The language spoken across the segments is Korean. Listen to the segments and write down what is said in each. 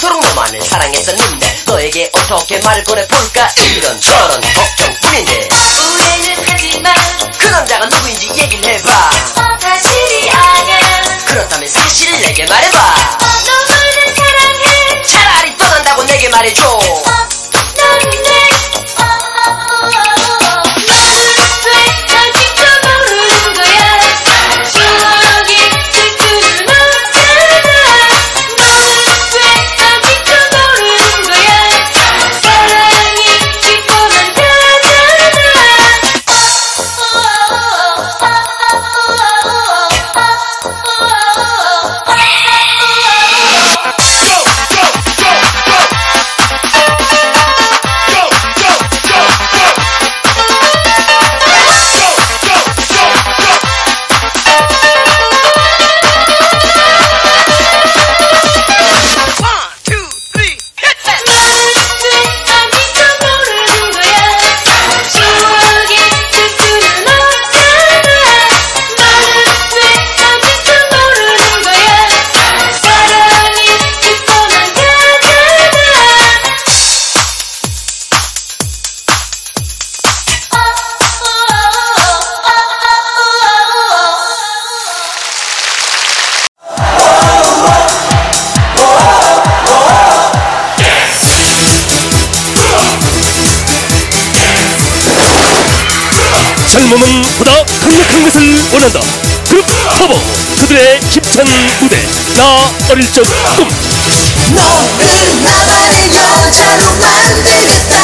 그토록 너만을 사랑했었는데 너에게 어떻게 말을 꺼내볼까? 이런 저런 걱정뿐인데. 오해는 하지마 그 남자가 누구인지 얘기를 해봐. 어, 사실이 아냐 그렇다면 사실을 내게 말해봐. 어, 너만을 사랑해. 차라리 떠난다고 내게 말해줘. 원한다. 그룹 터보 그들의 힘찬 무대. 나 어릴 적꿈. 너를 나만의 여자로 만들겠다.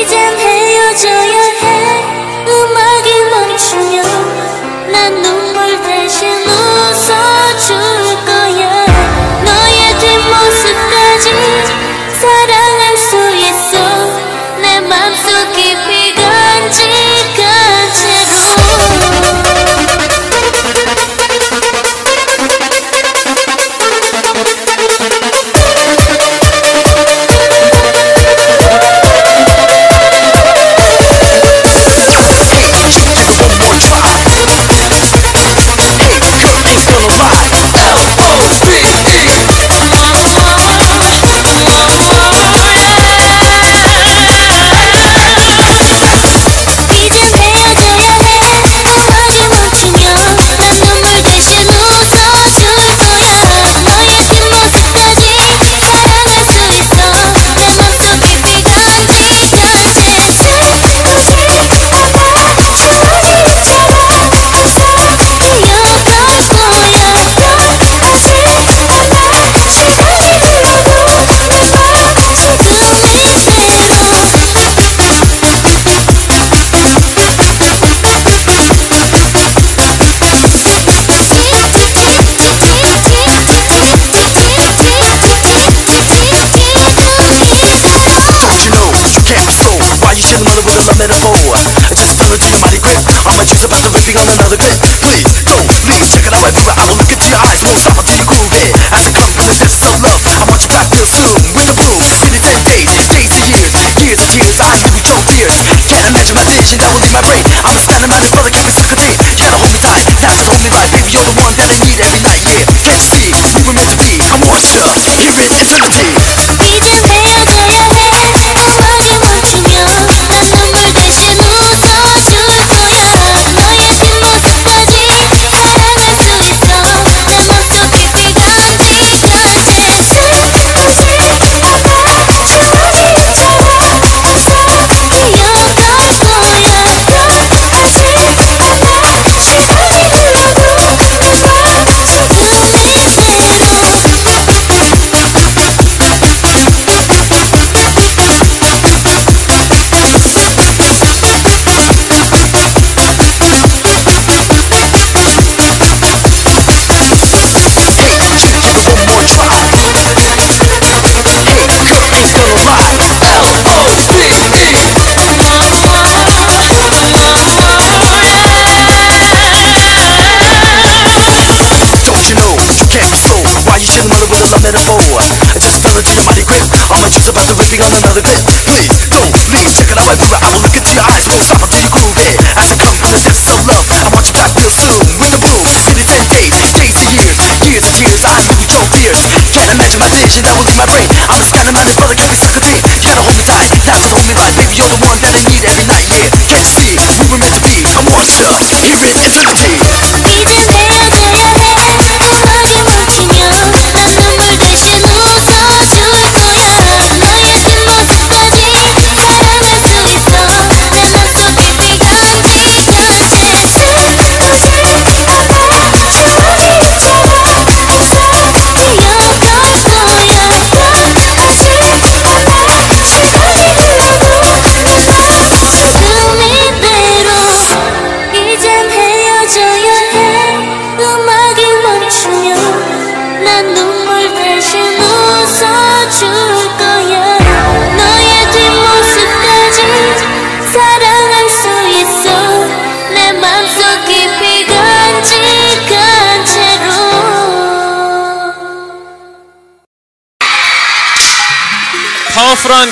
이젠 헤어져야 해. 음악이 멈추면 난 눈물 대신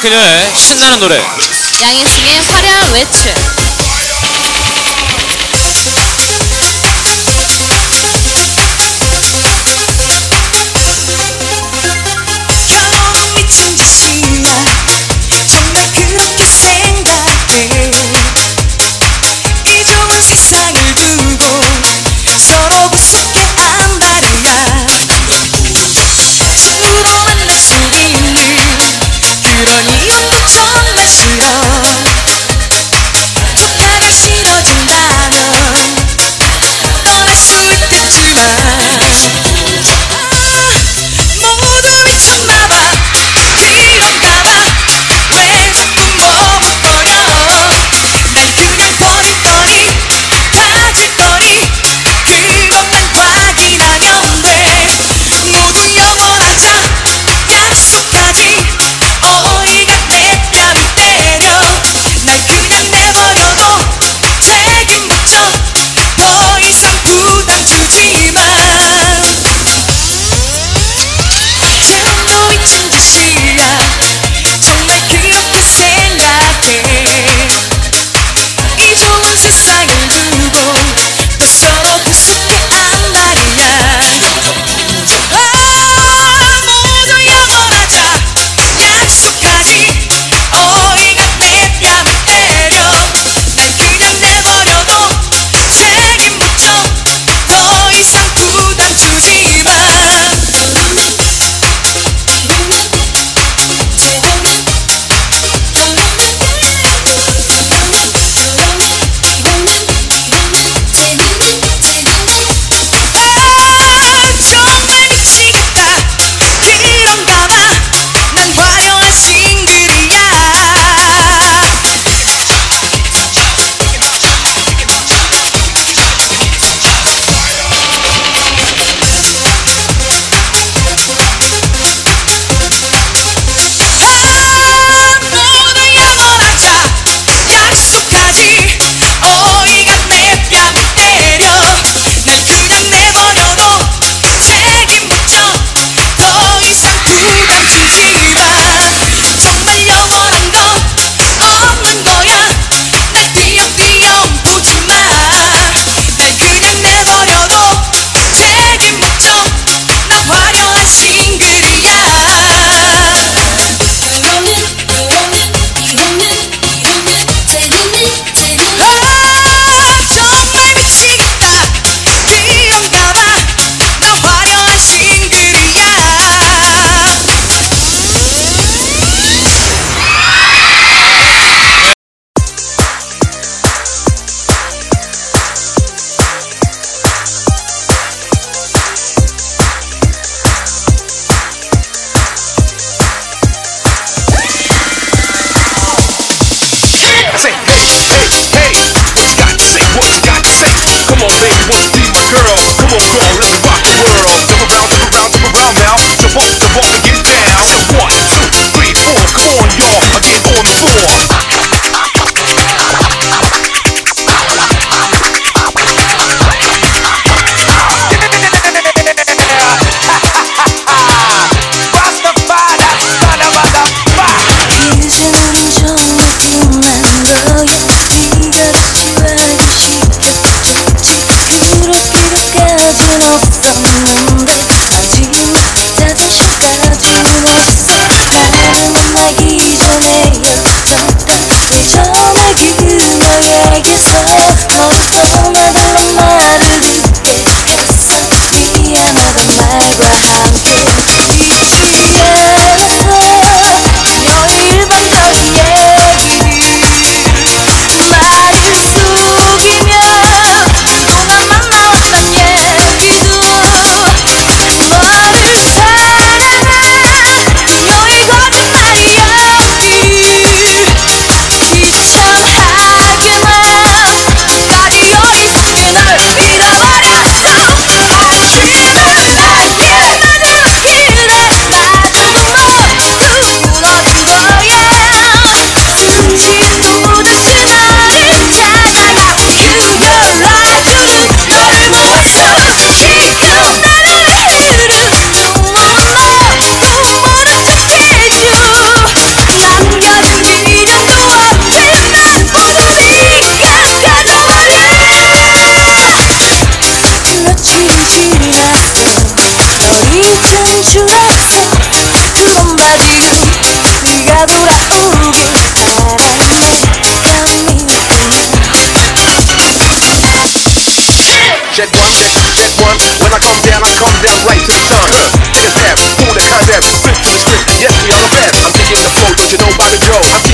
그녀의 신나는 노래. 양희승의 화려한 외출.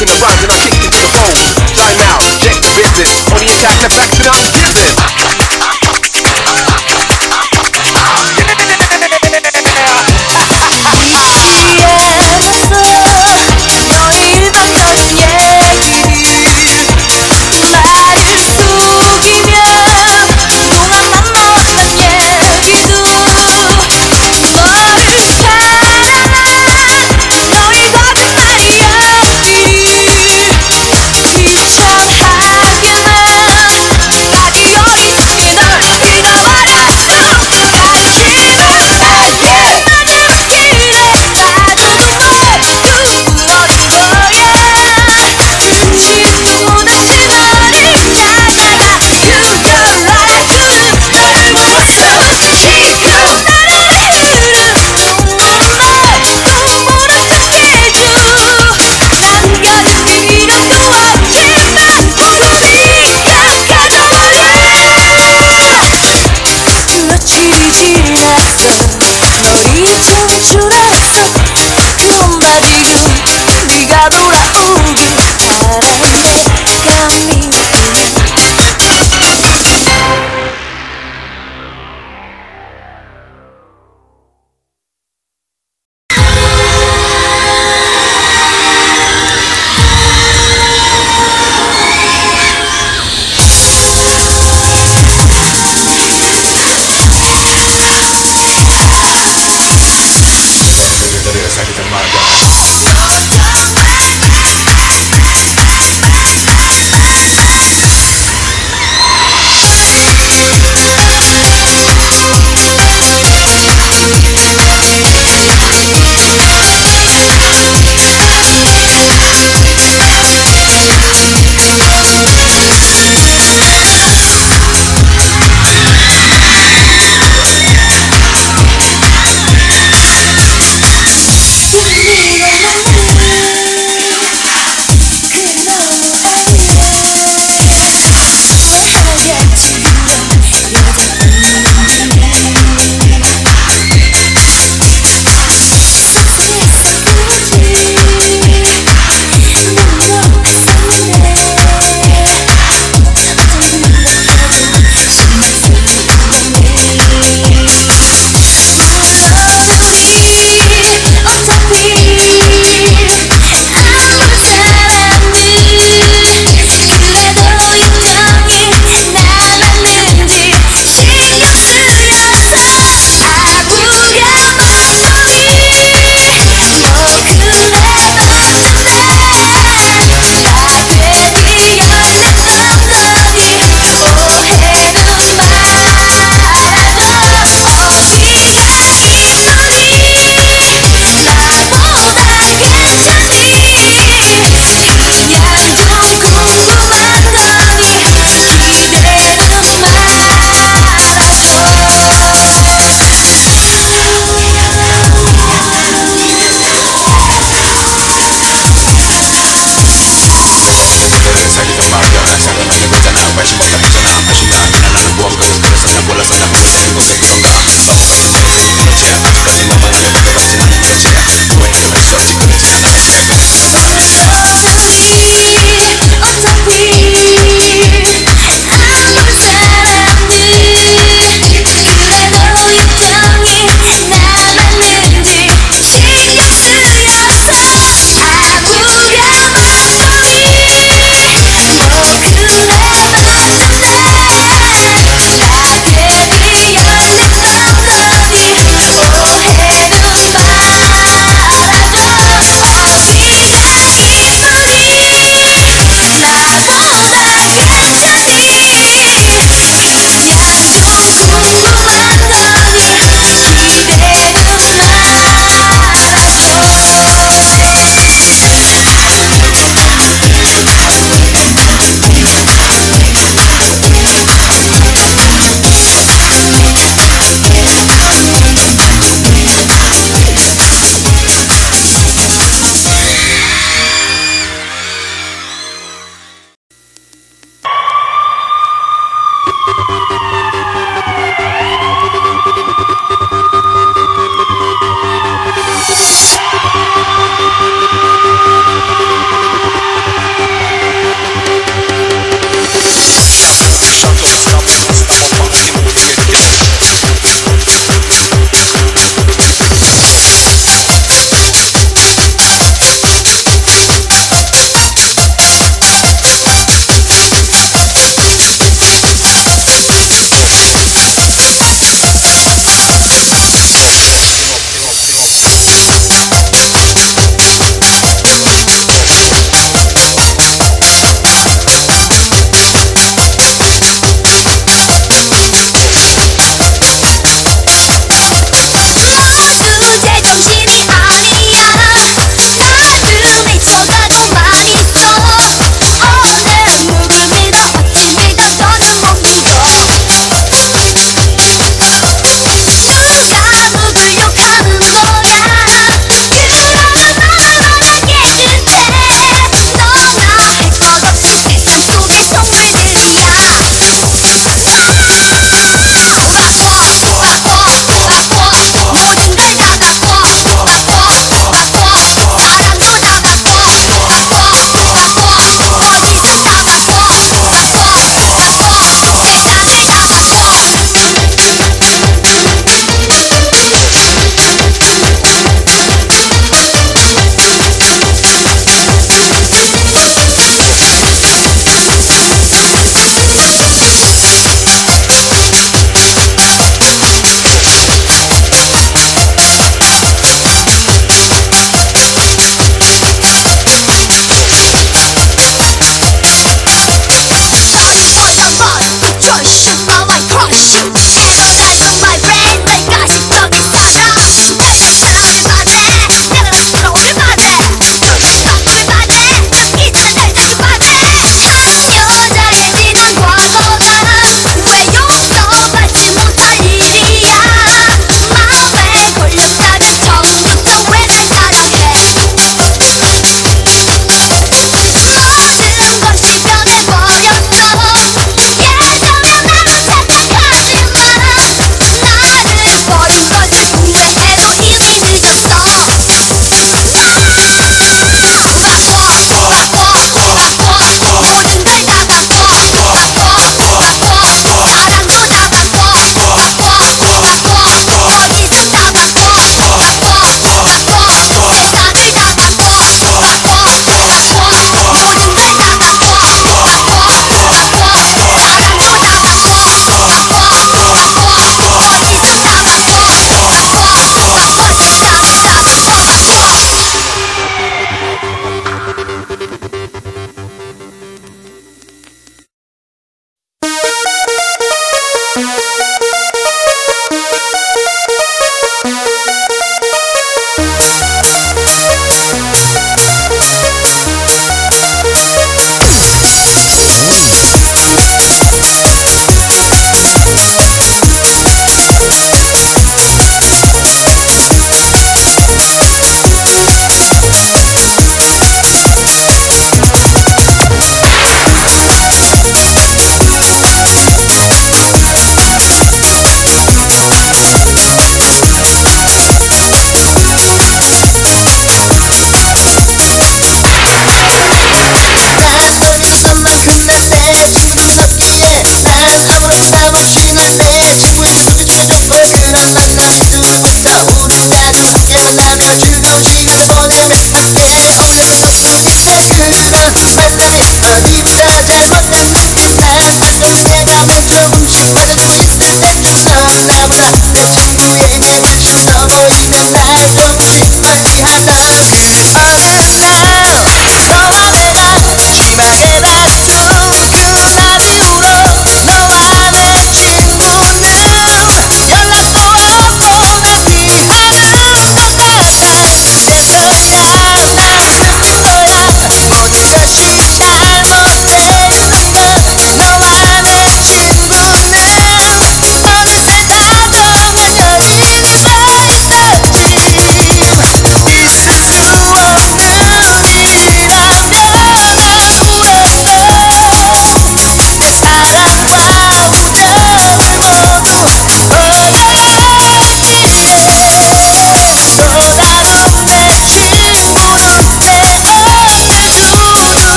In the rhymes and I'm taking to the phones. Time out, check the business. Only attack the facts that I'm giving.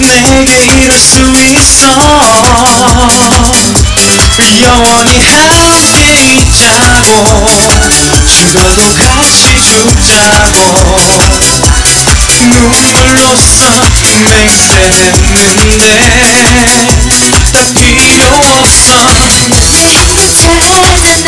내게 이럴 수 있어. 영원히 함께 있자고. 죽어도 같이 죽자고. 눈물로써 맹세했는데 딱 필요 없어. 너 때문에 살아난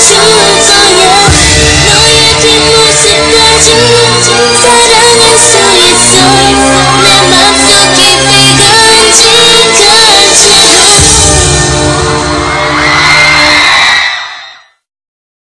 순서야 너의 뒷모습까지 사랑할 수 있어. 내 맘속 깊이 간직한